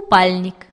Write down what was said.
купальник.